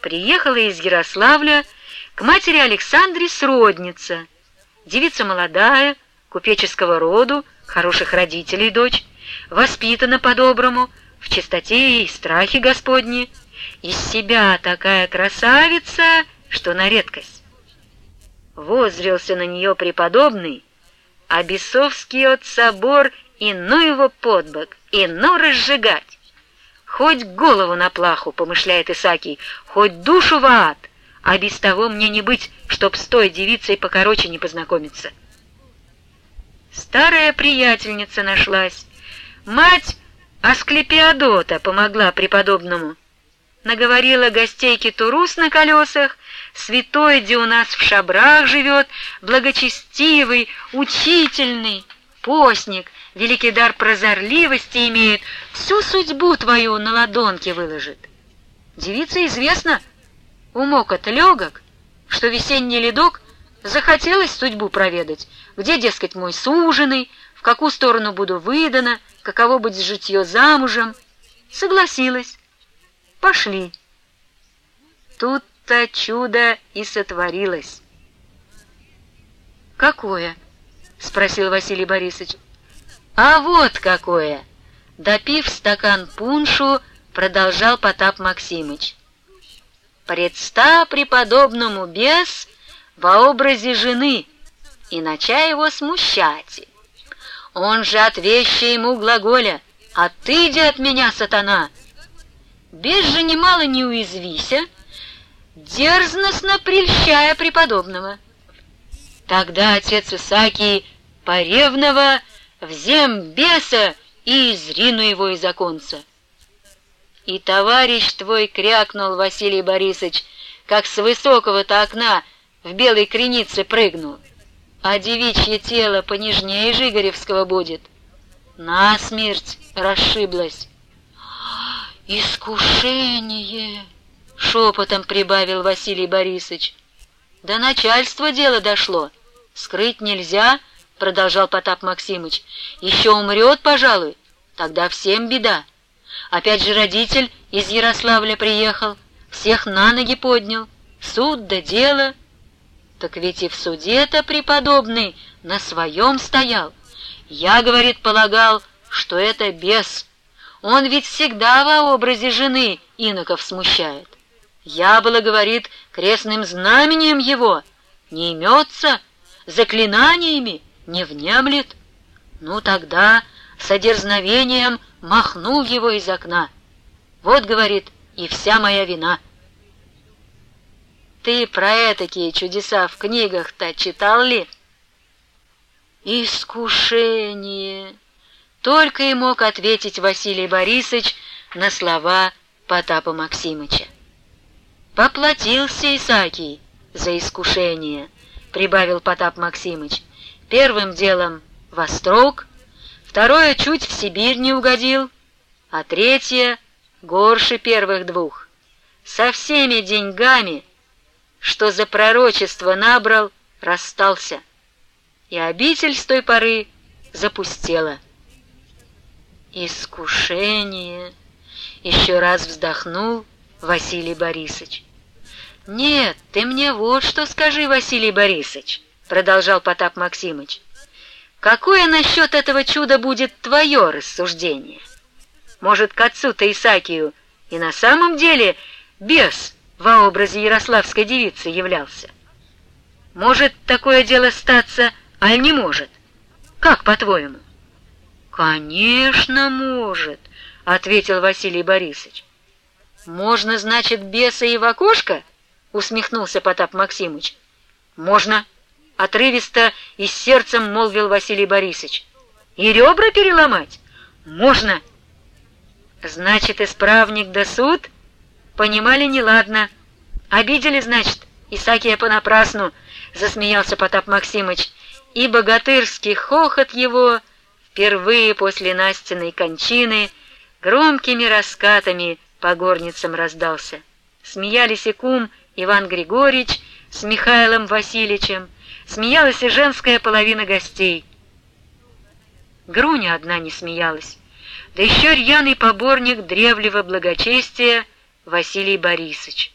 приехала из Ярославля к матери Александре сродница, девица молодая, купеческого роду, хороших родителей дочь, воспитана по-доброму, в чистоте и страхе Господни, из себя такая красавица, что на редкость. Возрился на нее преподобный, а бесовский от собор и ну его подбок, и ну разжигать. Хоть голову на плаху, помышляет Исакий, хоть душу в ад, а без того мне не быть, чтоб с той девицей покороче не познакомиться. Старая приятельница нашлась. Мать Асклепиадота помогла преподобному. Наговорила гостейке Турус на колесах, святой, где у нас в шабрах живет, благочестивый, учительный, постник, великий дар прозорливости имеет, всю судьбу твою на ладонке выложит. Девица известна, умок-то легок, что весенний ледок захотелось судьбу проведать, где, дескать, мой суженый, в какую сторону буду выдана, каково будет житье замужем. Согласилась. Пошли. Тут-то чудо и сотворилось. «Какое?» — спросил Василий Борисович. «А вот какое!» Допив стакан пуншу, продолжал Потап Максимыч. «Предста преподобному бес во образе жены, и нача его смущать. Он же отвеща ему глаголя «Отыди от меня, сатана!» Без же немало не уязвися, дерзностно прельщая преподобного. Тогда отец Исаакий поревного взем беса и изрину его из оконца. И товарищ твой крякнул, Василий Борисович, как с высокого-то окна в белой кренице прыгнул, а девичье тело понежнее Жигоревского будет. На смерть расшиблась. «Искушение!» — шепотом прибавил Василий Борисович. «До начальства дело дошло. Скрыть нельзя, — продолжал Потап Максимыч. Еще умрет, пожалуй, тогда всем беда. Опять же родитель из Ярославля приехал, всех на ноги поднял. Суд да дело. Так ведь и в суде-то преподобный на своем стоял. Я, говорит, полагал, что это бес, он ведь всегда во образе жены иноков смущает. Я было, говорит, крестным знамением его не имется, заклинаниями не внемлет. Ну тогда с одерзновением махнул его из окна. Вот, говорит, и вся моя вина. Ты про такие чудеса в книгах-то читал ли? Искушение! Только и мог ответить Василий Борисович на слова Потапа Максимыча. «Поплатился Исаакий за искушение», — прибавил Потап Максимыч. «Первым делом в Острог, второе чуть в Сибирь не угодил, а третье горше первых двух. Со всеми деньгами, что за пророчество набрал, расстался, и обитель с той поры запустела». «Искушение!» — еще раз вздохнул Василий Борисович. «Нет, ты мне вот что скажи, Василий Борисович!» — продолжал Потап Максимыч. «Какое насчет этого чуда будет твое рассуждение? Может, к отцу-то Исакию и на самом деле бес во образе ярославской девицы являлся? Может, такое дело статься, а не может? Как, по-твоему?» «Конечно, может», — ответил Василий Борисович. «Можно, значит, беса и в окошко?» — усмехнулся Потап Максимыч. «Можно», — отрывисто и с сердцем молвил Василий Борисович. «И ребра переломать? Можно». «Значит, исправник да суд?» «Понимали неладно. Обидели, значит, Исакия понапрасну», — засмеялся Потап Максимыч, и богатырский хохот его впервые после Настиной кончины громкими раскатами по горницам раздался. Смеялись и кум Иван Григорьевич с Михаилом Васильевичем, смеялась и женская половина гостей. Груня одна не смеялась, да еще рьяный поборник древнего благочестия Василий Борисович.